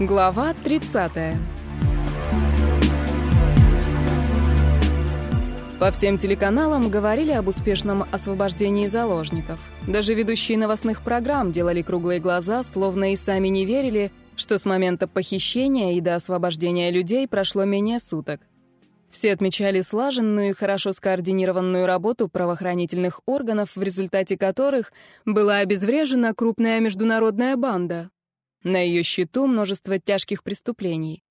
Глава 30. По всем телеканалам говорили об успешном освобождении заложников. Даже ведущие новостных программ делали круглые глаза, словно и сами не верили, что с момента похищения и до освобождения людей прошло менее суток. Все отмечали слаженную и хорошо скоординированную работу правоохранительных органов, в результате которых была обезврежена крупная международная банда. На ее счету множество тяжких преступлений.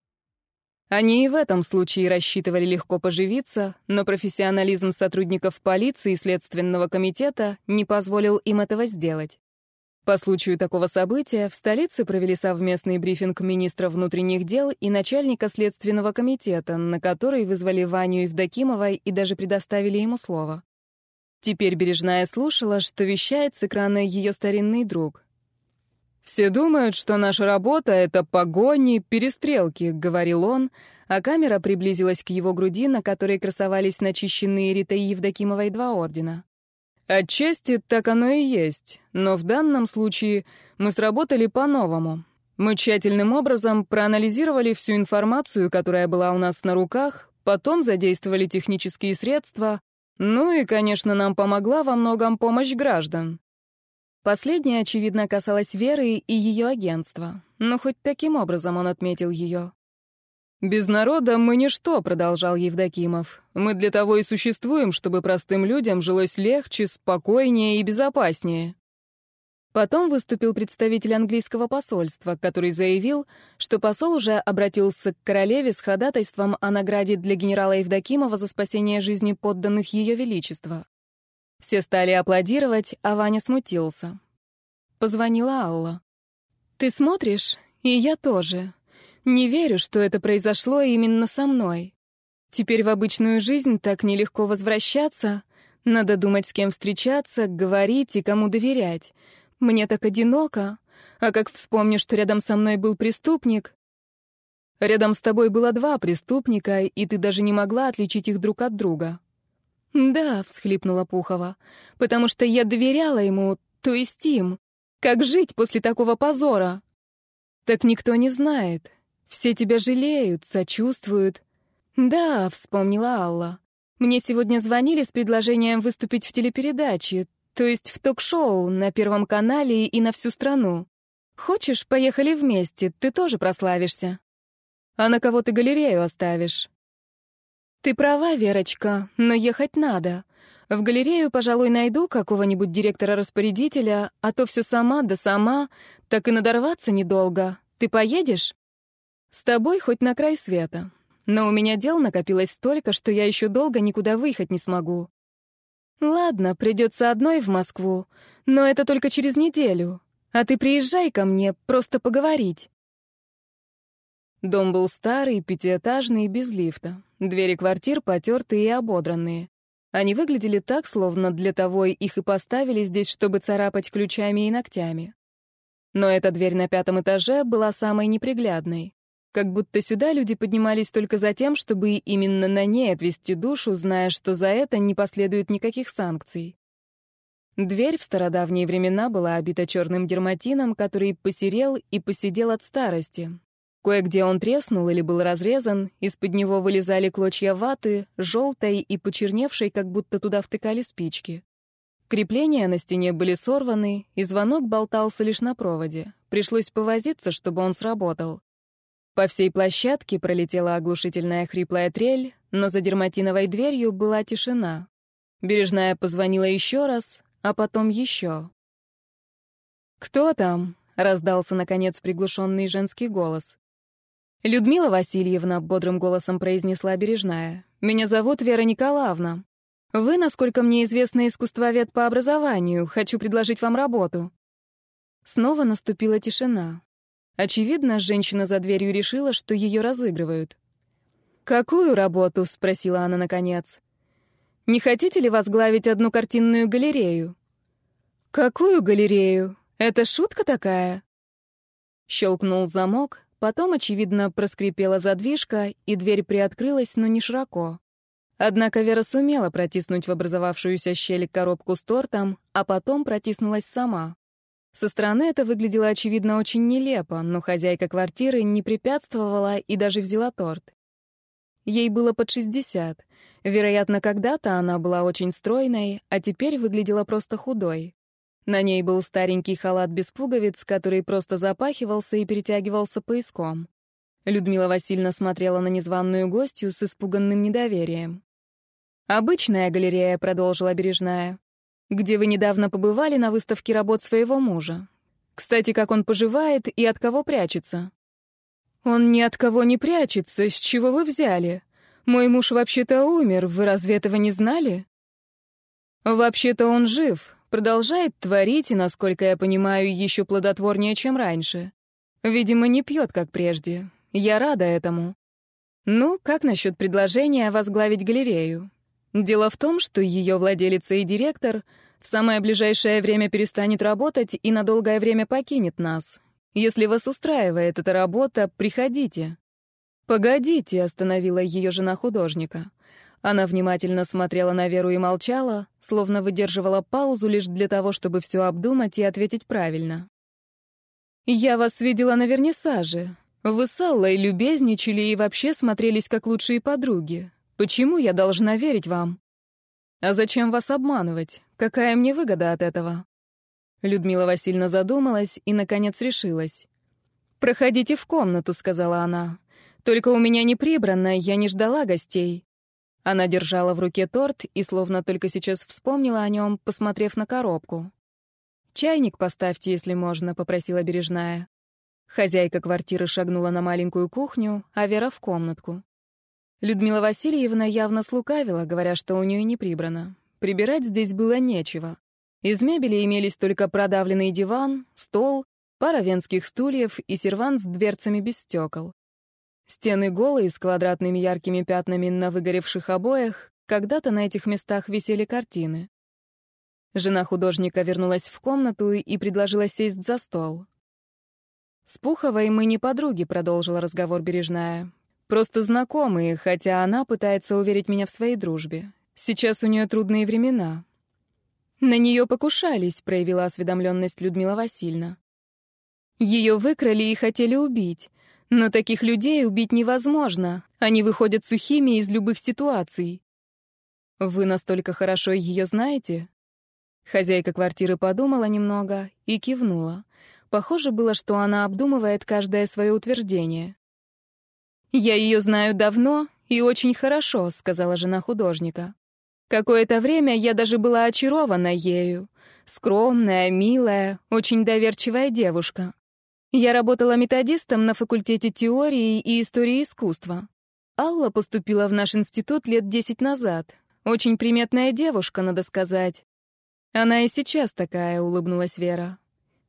Они и в этом случае рассчитывали легко поживиться, но профессионализм сотрудников полиции и Следственного комитета не позволил им этого сделать. По случаю такого события в столице провели совместный брифинг министра внутренних дел и начальника Следственного комитета, на который вызвали Ваню Евдокимова и даже предоставили ему слово. Теперь Бережная слушала, что вещает с экрана ее старинный друг. «Все думают, что наша работа — это погони, перестрелки», — говорил он, а камера приблизилась к его груди, на которой красовались начищенные Ритой Евдокимовой два ордена. Отчасти так оно и есть, но в данном случае мы сработали по-новому. Мы тщательным образом проанализировали всю информацию, которая была у нас на руках, потом задействовали технические средства, ну и, конечно, нам помогла во многом помощь граждан. Последняя, очевидно, касалась Веры и ее агентства, но хоть таким образом он отметил ее. «Без народа мы ничто», — продолжал Евдокимов. «Мы для того и существуем, чтобы простым людям жилось легче, спокойнее и безопаснее». Потом выступил представитель английского посольства, который заявил, что посол уже обратился к королеве с ходатайством о награде для генерала Евдокимова за спасение жизни подданных Ее Величества. Все стали аплодировать, а Ваня смутился. Позвонила Алла. «Ты смотришь? И я тоже. Не верю, что это произошло именно со мной. Теперь в обычную жизнь так нелегко возвращаться. Надо думать, с кем встречаться, говорить и кому доверять. Мне так одиноко. А как вспомню, что рядом со мной был преступник... Рядом с тобой было два преступника, и ты даже не могла отличить их друг от друга. «Да», — всхлипнула Пухова, — «потому что я доверяла ему, то есть им. Как жить после такого позора?» «Так никто не знает. Все тебя жалеют, сочувствуют». «Да», — вспомнила Алла. «Мне сегодня звонили с предложением выступить в телепередаче, то есть в ток-шоу на Первом канале и на всю страну. Хочешь, поехали вместе, ты тоже прославишься. А на кого ты галерею оставишь?» «Ты права, Верочка, но ехать надо. В галерею, пожалуй, найду какого-нибудь директора-распорядителя, а то все сама да сама, так и надорваться недолго. Ты поедешь?» «С тобой хоть на край света. Но у меня дел накопилось столько, что я еще долго никуда выехать не смогу». «Ладно, придется одной в Москву, но это только через неделю. А ты приезжай ко мне, просто поговорить». Дом был старый, пятиэтажный, без лифта. Двери квартир потертые и ободранные. Они выглядели так, словно для того их и поставили здесь, чтобы царапать ключами и ногтями. Но эта дверь на пятом этаже была самой неприглядной. Как будто сюда люди поднимались только за тем, чтобы именно на ней отвести душу, зная, что за это не последует никаких санкций. Дверь в стародавние времена была обита черным дерматином, который посерел и посидел от старости, Кое-где он треснул или был разрезан, из-под него вылезали клочья ваты, желтой и почерневшей, как будто туда втыкали спички. Крепления на стене были сорваны, и звонок болтался лишь на проводе. Пришлось повозиться, чтобы он сработал. По всей площадке пролетела оглушительная хриплая трель, но за дерматиновой дверью была тишина. Бережная позвонила еще раз, а потом еще. «Кто там?» — раздался, наконец, приглушенный женский голос. «Людмила Васильевна», — бодрым голосом произнесла Бережная, — «меня зовут Вера Николаевна. Вы, насколько мне известно, искусствовед по образованию. Хочу предложить вам работу». Снова наступила тишина. Очевидно, женщина за дверью решила, что ее разыгрывают. «Какую работу?» — спросила она наконец. «Не хотите ли возглавить одну картинную галерею?» «Какую галерею? Это шутка такая?» Щелкнул замок, Потом, очевидно, проскрипела задвижка, и дверь приоткрылась, но не широко. Однако Вера сумела протиснуть в образовавшуюся щель коробку с тортом, а потом протиснулась сама. Со стороны это выглядело, очевидно, очень нелепо, но хозяйка квартиры не препятствовала и даже взяла торт. Ей было под 60. Вероятно, когда-то она была очень стройной, а теперь выглядела просто худой. На ней был старенький халат без пуговиц, который просто запахивался и перетягивался пояском. Людмила Васильевна смотрела на незваную гостью с испуганным недоверием. «Обычная галерея», — продолжила Бережная где вы недавно побывали на выставке работ своего мужа. Кстати, как он поживает и от кого прячется?» «Он ни от кого не прячется. С чего вы взяли? Мой муж вообще-то умер. Вы разве этого не знали?» «Вообще-то он жив, продолжает творить и, насколько я понимаю, еще плодотворнее, чем раньше. Видимо, не пьет, как прежде. Я рада этому. Ну, как насчет предложения возглавить галерею? Дело в том, что ее владелица и директор в самое ближайшее время перестанет работать и на долгое время покинет нас. Если вас устраивает эта работа, приходите. Погодите, остановила ее жена художника. Она внимательно смотрела на Веру и молчала, словно выдерживала паузу лишь для того, чтобы все обдумать и ответить правильно. «Я вас видела на вернисаже. Вы с Аллой любезничали и вообще смотрелись как лучшие подруги. Почему я должна верить вам? А зачем вас обманывать? Какая мне выгода от этого? Людмила Васильевна задумалась и, наконец, решилась. «Проходите в комнату», — сказала она. «Только у меня не прибрано, я не ждала гостей». Она держала в руке торт и, словно только сейчас вспомнила о нем, посмотрев на коробку. «Чайник поставьте, если можно», — попросила Бережная. Хозяйка квартиры шагнула на маленькую кухню, а Вера — в комнатку. Людмила Васильевна явно слукавила, говоря, что у нее не прибрано. Прибирать здесь было нечего. Из мебели имелись только продавленный диван, стол, пара венских стульев и сервант с дверцами без стекол. Стены голые, с квадратными яркими пятнами на выгоревших обоях, когда-то на этих местах висели картины. Жена художника вернулась в комнату и предложила сесть за стол. «С Пуховой мы не подруги», — продолжила разговор Бережная. Просто знакомые, хотя она пытается уверить меня в своей дружбе. Сейчас у нее трудные времена. На нее покушались, проявила осведомленность Людмила Васильевна. Ее выкрали и хотели убить. Но таких людей убить невозможно. Они выходят сухими из любых ситуаций. Вы настолько хорошо ее знаете? Хозяйка квартиры подумала немного и кивнула. Похоже было, что она обдумывает каждое свое утверждение. «Я ее знаю давно и очень хорошо», — сказала жена художника. «Какое-то время я даже была очарована ею. Скромная, милая, очень доверчивая девушка. Я работала методистом на факультете теории и истории искусства. Алла поступила в наш институт лет десять назад. Очень приметная девушка, надо сказать. Она и сейчас такая, улыбнулась Вера.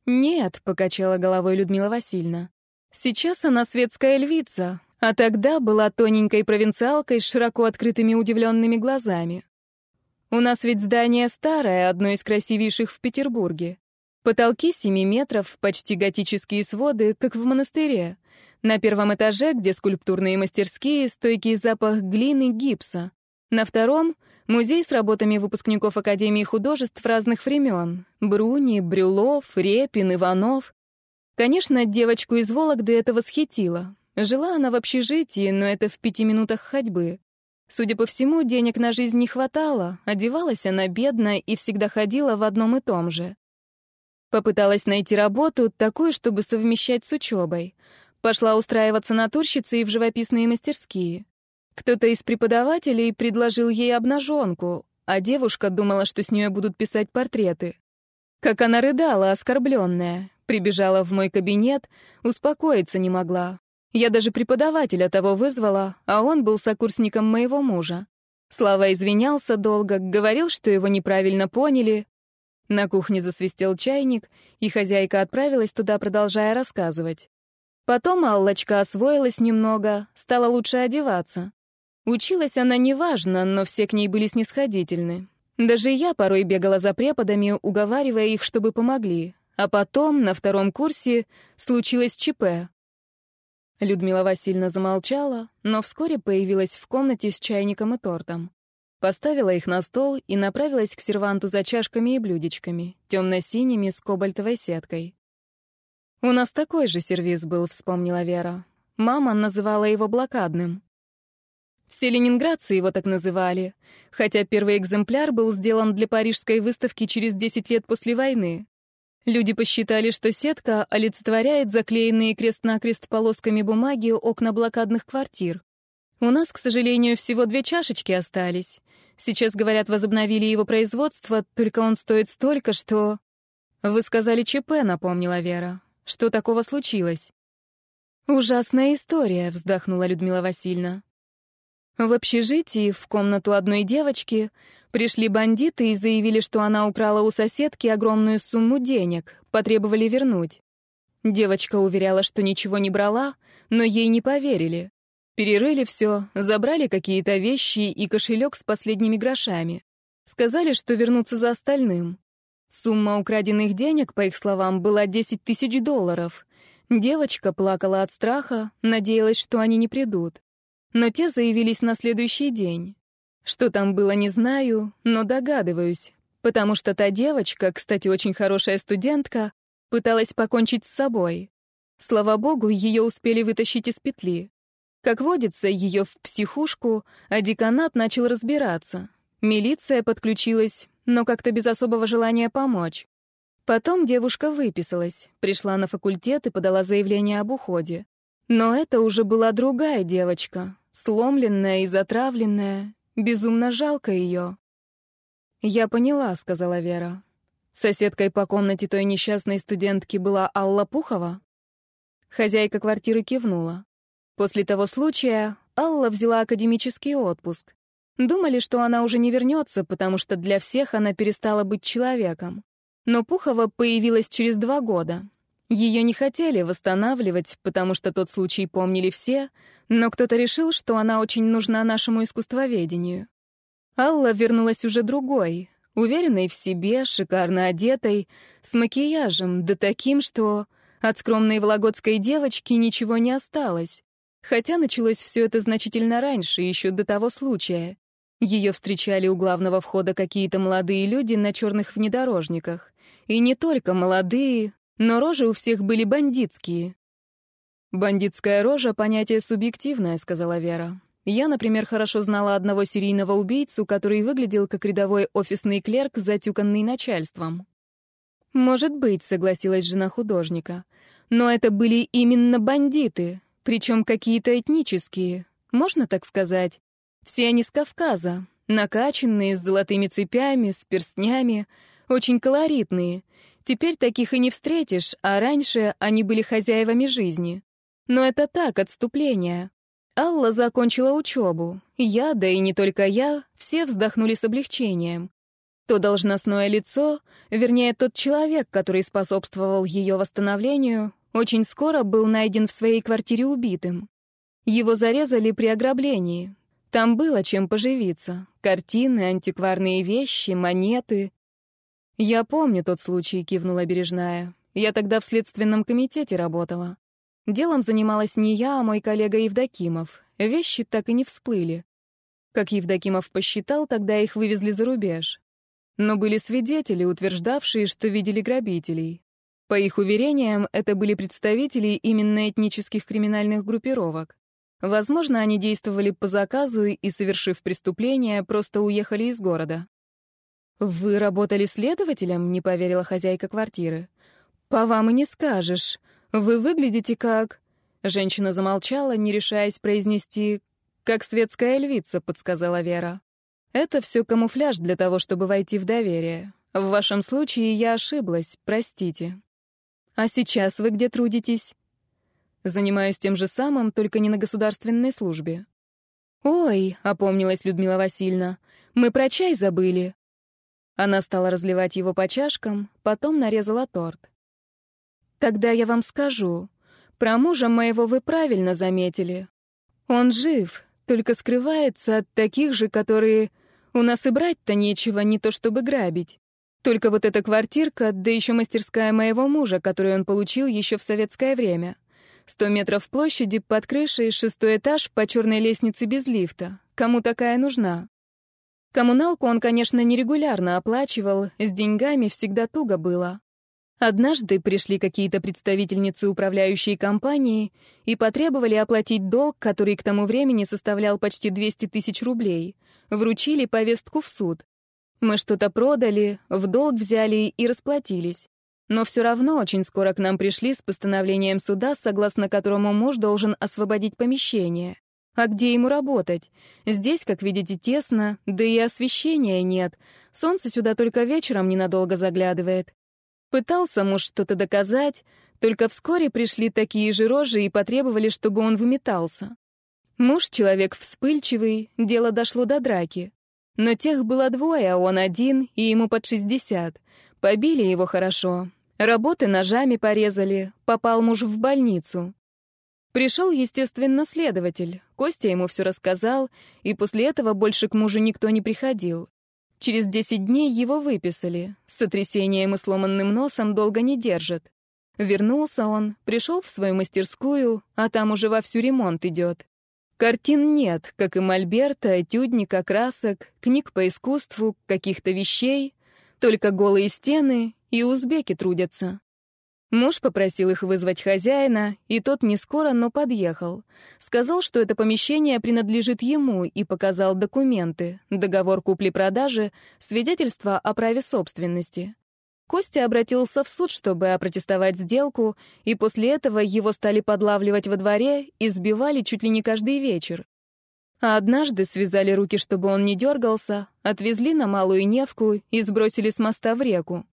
Нет, покачала головой Людмила Васильевна. Сейчас она светская львица, а тогда была тоненькой провинциалкой с широко открытыми удивленными глазами. У нас ведь здание старое, одно из красивейших в Петербурге. Потолки семи метров, почти готические своды, как в монастыре. На первом этаже, где скульптурные мастерские, стойкий запах глины, гипса. На втором — музей с работами выпускников Академии художеств разных времен. Бруни, Брюлов, Репин, Иванов. Конечно, девочку из Вологды это восхитило. Жила она в общежитии, но это в пяти минутах ходьбы. Судя по всему, денег на жизнь не хватало, одевалась она бедно и всегда ходила в одном и том же. Попыталась найти работу, такую, чтобы совмещать с учебой. Пошла устраиваться натурщицей в живописные мастерские. Кто-то из преподавателей предложил ей обнаженку, а девушка думала, что с нее будут писать портреты. Как она рыдала, оскорбленная, прибежала в мой кабинет, успокоиться не могла. Я даже преподавателя того вызвала, а он был сокурсником моего мужа. Слава извинялся долго, говорил, что его неправильно поняли. На кухне засвистел чайник, и хозяйка отправилась туда, продолжая рассказывать. Потом Аллочка освоилась немного, стала лучше одеваться. Училась она неважно, но все к ней были снисходительны. Даже я порой бегала за преподами, уговаривая их, чтобы помогли. А потом, на втором курсе, случилось ЧП. Людмила Васильевна замолчала, но вскоре появилась в комнате с чайником и тортом. Поставила их на стол и направилась к серванту за чашками и блюдечками, темно-синими с кобальтовой сеткой. «У нас такой же сервиз был», — вспомнила Вера. Мама называла его блокадным. Все ленинградцы его так называли, хотя первый экземпляр был сделан для парижской выставки через 10 лет после войны. Люди посчитали, что сетка олицетворяет заклеенные крест-накрест полосками бумаги окна блокадных квартир. У нас, к сожалению, всего две чашечки остались. Сейчас, говорят, возобновили его производство, только он стоит столько, что... «Вы сказали ЧП», — напомнила Вера. «Что такого случилось?» «Ужасная история», — вздохнула Людмила Васильевна. В общежитии, в комнату одной девочки, пришли бандиты и заявили, что она украла у соседки огромную сумму денег, потребовали вернуть. Девочка уверяла, что ничего не брала, но ей не поверили. Перерыли все, забрали какие-то вещи и кошелек с последними грошами. Сказали, что вернутся за остальным. Сумма украденных денег, по их словам, была 10 тысяч долларов. Девочка плакала от страха, надеялась, что они не придут. Но те заявились на следующий день. Что там было, не знаю, но догадываюсь, потому что та девочка, кстати, очень хорошая студентка, пыталась покончить с собой. Слава богу, ее успели вытащить из петли. Как водится, ее в психушку, а деканат начал разбираться. Милиция подключилась, но как-то без особого желания помочь. Потом девушка выписалась, пришла на факультет и подала заявление об уходе. Но это уже была другая девочка, сломленная и затравленная. Безумно жалко ее. «Я поняла», — сказала Вера. Соседкой по комнате той несчастной студентки была Алла Пухова? Хозяйка квартиры кивнула. После того случая Алла взяла академический отпуск. Думали, что она уже не вернется, потому что для всех она перестала быть человеком. Но Пухова появилась через два года. Ее не хотели восстанавливать, потому что тот случай помнили все, но кто-то решил, что она очень нужна нашему искусствоведению. Алла вернулась уже другой, уверенной в себе, шикарно одетой, с макияжем, да таким, что от скромной вологодской девочки ничего не осталось. Хотя началось все это значительно раньше, еще до того случая. Ее встречали у главного входа какие-то молодые люди на черных внедорожниках. И не только молодые, но рожи у всех были бандитские. «Бандитская рожа — понятие субъективное», — сказала Вера. «Я, например, хорошо знала одного серийного убийцу, который выглядел как рядовой офисный клерк, затюканный начальством». «Может быть», — согласилась жена художника. «Но это были именно бандиты, причем какие-то этнические, можно так сказать. Все они с Кавказа, накачанные, с золотыми цепями, с перстнями, очень колоритные. Теперь таких и не встретишь, а раньше они были хозяевами жизни. Но это так, отступление. Алла закончила учебу. Я, да и не только я, все вздохнули с облегчением. То должностное лицо, вернее, тот человек, который способствовал ее восстановлению, очень скоро был найден в своей квартире убитым. Его зарезали при ограблении, там было чем поживиться. Картины, антикварные вещи, монеты. «Я помню тот случай», — кивнула Бережная. «Я тогда в следственном комитете работала. Делом занималась не я, а мой коллега Евдокимов. Вещи так и не всплыли. Как Евдокимов посчитал, тогда их вывезли за рубеж. Но были свидетели, утверждавшие, что видели грабителей. По их уверениям, это были представители именно этнических криминальных группировок. Возможно, они действовали по заказу и, совершив преступление, просто уехали из города. «Вы работали следователем?» — не поверила хозяйка квартиры. «По вам и не скажешь. Вы выглядите как...» Женщина замолчала, не решаясь произнести «как светская львица», — подсказала Вера. «Это все камуфляж для того, чтобы войти в доверие. В вашем случае я ошиблась, простите». «А сейчас вы где трудитесь?» Занимаюсь тем же самым, только не на государственной службе. «Ой», — опомнилась Людмила Васильевна, — «мы про чай забыли». Она стала разливать его по чашкам, потом нарезала торт. «Тогда я вам скажу. Про мужа моего вы правильно заметили. Он жив, только скрывается от таких же, которые... У нас и брать-то нечего, не то чтобы грабить. Только вот эта квартирка, да еще мастерская моего мужа, которую он получил еще в советское время. Сто метров площади, под крышей, шестой этаж, по черной лестнице без лифта. Кому такая нужна? Коммуналку он, конечно, нерегулярно оплачивал, с деньгами всегда туго было. Однажды пришли какие-то представительницы управляющей компании и потребовали оплатить долг, который к тому времени составлял почти 200 тысяч рублей. Вручили повестку в суд. Мы что-то продали, в долг взяли и расплатились. Но все равно очень скоро к нам пришли с постановлением суда, согласно которому муж должен освободить помещение. А где ему работать? Здесь, как видите, тесно, да и освещения нет. Солнце сюда только вечером ненадолго заглядывает. Пытался муж что-то доказать, только вскоре пришли такие же рожи и потребовали, чтобы он выметался. Муж — человек вспыльчивый, дело дошло до драки. Но тех было двое, а он один, и ему под шестьдесят. Побили его хорошо. Работы ножами порезали, попал муж в больницу. Пришел, естественно, следователь. Костя ему все рассказал, и после этого больше к мужу никто не приходил. Через десять дней его выписали. С сотрясением и сломанным носом долго не держит. Вернулся он, пришел в свою мастерскую, а там уже вовсю ремонт идет. Картин нет, как и мольберта, этюдника, красок, книг по искусству, каких-то вещей. Только голые стены и узбеки трудятся. Муж попросил их вызвать хозяина, и тот не скоро, но подъехал. Сказал, что это помещение принадлежит ему, и показал документы, договор купли-продажи, свидетельство о праве собственности. Костя обратился в суд, чтобы опротестовать сделку, и после этого его стали подлавливать во дворе и сбивали чуть ли не каждый вечер. А однажды связали руки, чтобы он не дергался, отвезли на Малую Невку и сбросили с моста в реку.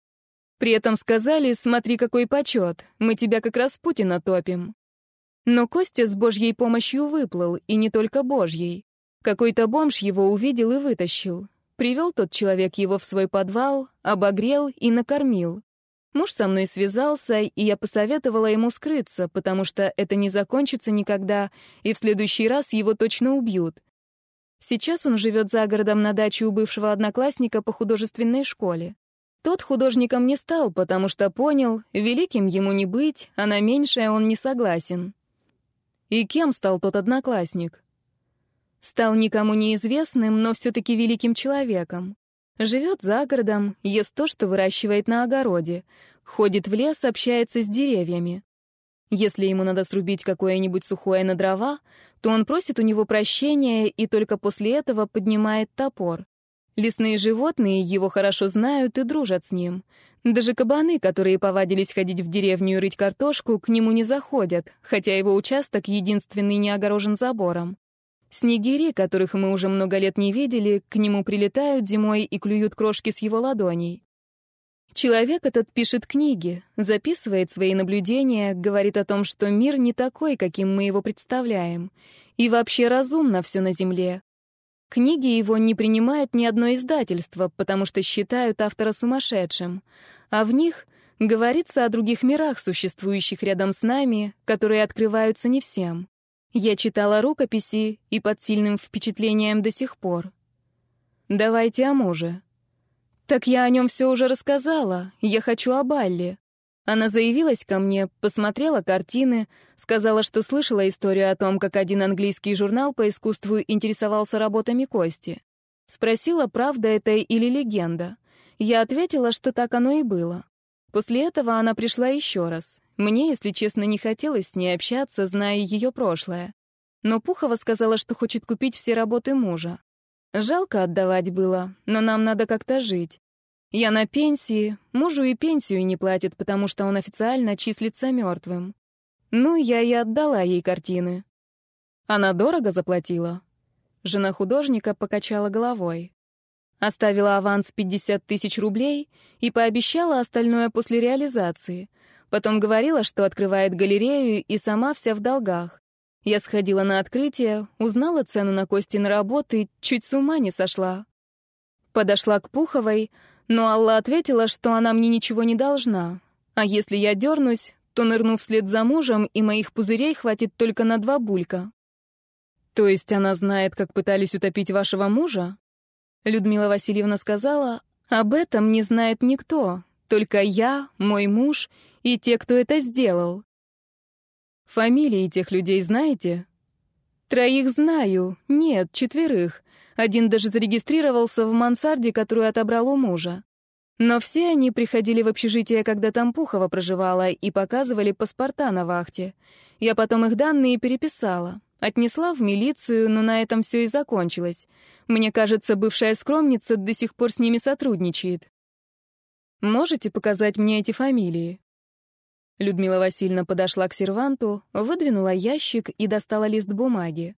При этом сказали, смотри, какой почет, мы тебя как раз Путина топим. Но Костя с божьей помощью выплыл, и не только божьей. Какой-то бомж его увидел и вытащил. Привел тот человек его в свой подвал, обогрел и накормил. Муж со мной связался, и я посоветовала ему скрыться, потому что это не закончится никогда, и в следующий раз его точно убьют. Сейчас он живет за городом на даче у бывшего одноклассника по художественной школе. Тот художником не стал, потому что понял, великим ему не быть, а на меньшее он не согласен. И кем стал тот одноклассник? Стал никому неизвестным, но все-таки великим человеком. Живет за городом, ест то, что выращивает на огороде, ходит в лес, общается с деревьями. Если ему надо срубить какое-нибудь сухое на дрова, то он просит у него прощения и только после этого поднимает топор. Лесные животные его хорошо знают и дружат с ним. Даже кабаны, которые повадились ходить в деревню и рыть картошку, к нему не заходят, хотя его участок единственный не огорожен забором. Снегири, которых мы уже много лет не видели, к нему прилетают зимой и клюют крошки с его ладоней. Человек этот пишет книги, записывает свои наблюдения, говорит о том, что мир не такой, каким мы его представляем. И вообще разумно все на Земле. Книги его не принимает ни одно издательство, потому что считают автора сумасшедшим, а в них говорится о других мирах, существующих рядом с нами, которые открываются не всем. Я читала рукописи и под сильным впечатлением до сих пор. Давайте о муже. Так я о нем все уже рассказала, я хочу о Балле. Она заявилась ко мне, посмотрела картины, сказала, что слышала историю о том, как один английский журнал по искусству интересовался работами Кости. Спросила, правда это или легенда. Я ответила, что так оно и было. После этого она пришла еще раз. Мне, если честно, не хотелось с ней общаться, зная ее прошлое. Но Пухова сказала, что хочет купить все работы мужа. Жалко отдавать было, но нам надо как-то жить. Я на пенсии, мужу и пенсию не платит, потому что он официально числится мертвым. Ну, я и отдала ей картины. Она дорого заплатила. Жена художника покачала головой. Оставила аванс 50 тысяч рублей и пообещала остальное после реализации. Потом говорила, что открывает галерею и сама вся в долгах. Я сходила на открытие, узнала цену на Костин работы, чуть с ума не сошла. Подошла к Пуховой, но Алла ответила, что она мне ничего не должна. А если я дернусь, то нырну вслед за мужем, и моих пузырей хватит только на два булька. То есть она знает, как пытались утопить вашего мужа? Людмила Васильевна сказала, об этом не знает никто, только я, мой муж и те, кто это сделал. Фамилии тех людей знаете? Троих знаю, нет, четверых. Один даже зарегистрировался в мансарде, которую отобрал у мужа. Но все они приходили в общежитие, когда там Пухова проживала, и показывали паспорта на вахте. Я потом их данные переписала. Отнесла в милицию, но на этом все и закончилось. Мне кажется, бывшая скромница до сих пор с ними сотрудничает. Можете показать мне эти фамилии? Людмила Васильевна подошла к серванту, выдвинула ящик и достала лист бумаги.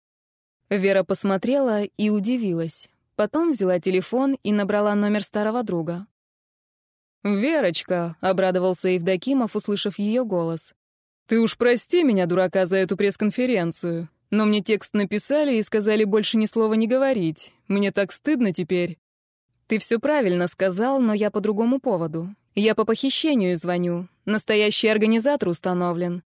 Вера посмотрела и удивилась. Потом взяла телефон и набрала номер старого друга. «Верочка», — обрадовался Евдокимов, услышав ее голос. «Ты уж прости меня, дурака, за эту пресс-конференцию. Но мне текст написали и сказали больше ни слова не говорить. Мне так стыдно теперь». «Ты все правильно сказал, но я по другому поводу. Я по похищению звоню. Настоящий организатор установлен.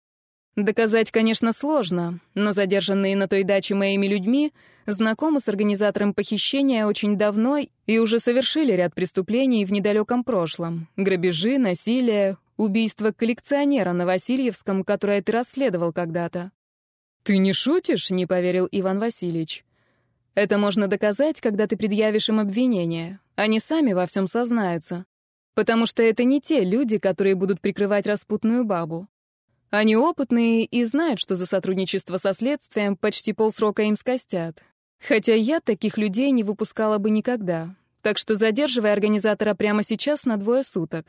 Доказать, конечно, сложно, но задержанные на той даче моими людьми знакомы с организатором похищения очень давно и уже совершили ряд преступлений в недалеком прошлом. Грабежи, насилие, убийство коллекционера на Васильевском, которое ты расследовал когда-то. «Ты не шутишь?» — не поверил Иван Васильевич. «Это можно доказать, когда ты предъявишь им обвинение. Они сами во всем сознаются. Потому что это не те люди, которые будут прикрывать распутную бабу. Они опытные и знают, что за сотрудничество со следствием почти полсрока им скостят. Хотя я таких людей не выпускала бы никогда. Так что задерживай организатора прямо сейчас на двое суток.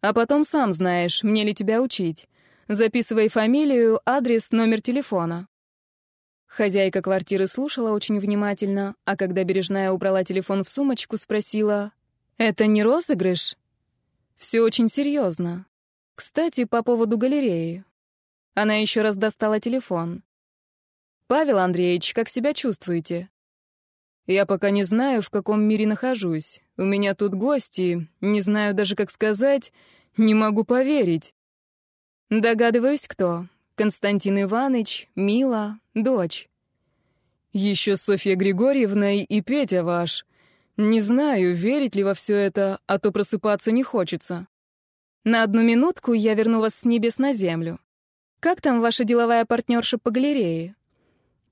А потом сам знаешь, мне ли тебя учить. Записывай фамилию, адрес, номер телефона». Хозяйка квартиры слушала очень внимательно, а когда Бережная убрала телефон в сумочку, спросила, «Это не розыгрыш?» «Все очень серьезно. Кстати, по поводу галереи». Она еще раз достала телефон. «Павел Андреевич, как себя чувствуете?» «Я пока не знаю, в каком мире нахожусь. У меня тут гости, не знаю даже, как сказать, не могу поверить». Догадываюсь, кто. Константин Иванович, Мила, дочь. Еще Софья Григорьевна и Петя ваш. Не знаю, верить ли во все это, а то просыпаться не хочется. На одну минутку я верну вас с небес на землю. Как там ваша деловая партнерша по галерее?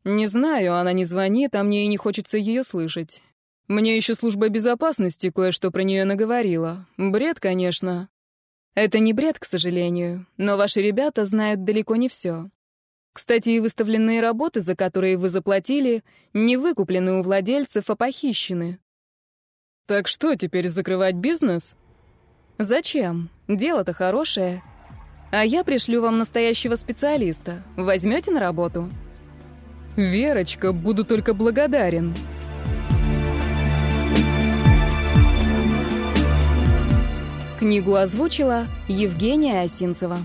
Не знаю, она не звонит, а мне и не хочется ее слышать. Мне еще служба безопасности кое-что про нее наговорила. Бред, конечно. Это не бред, к сожалению, но ваши ребята знают далеко не все. Кстати, выставленные работы, за которые вы заплатили, не выкуплены у владельцев, а похищены. Так что, теперь закрывать бизнес? Зачем? Дело-то хорошее. А я пришлю вам настоящего специалиста. Возьмете на работу? Верочка, буду только благодарен. Книгу озвучила Евгения Осинцева.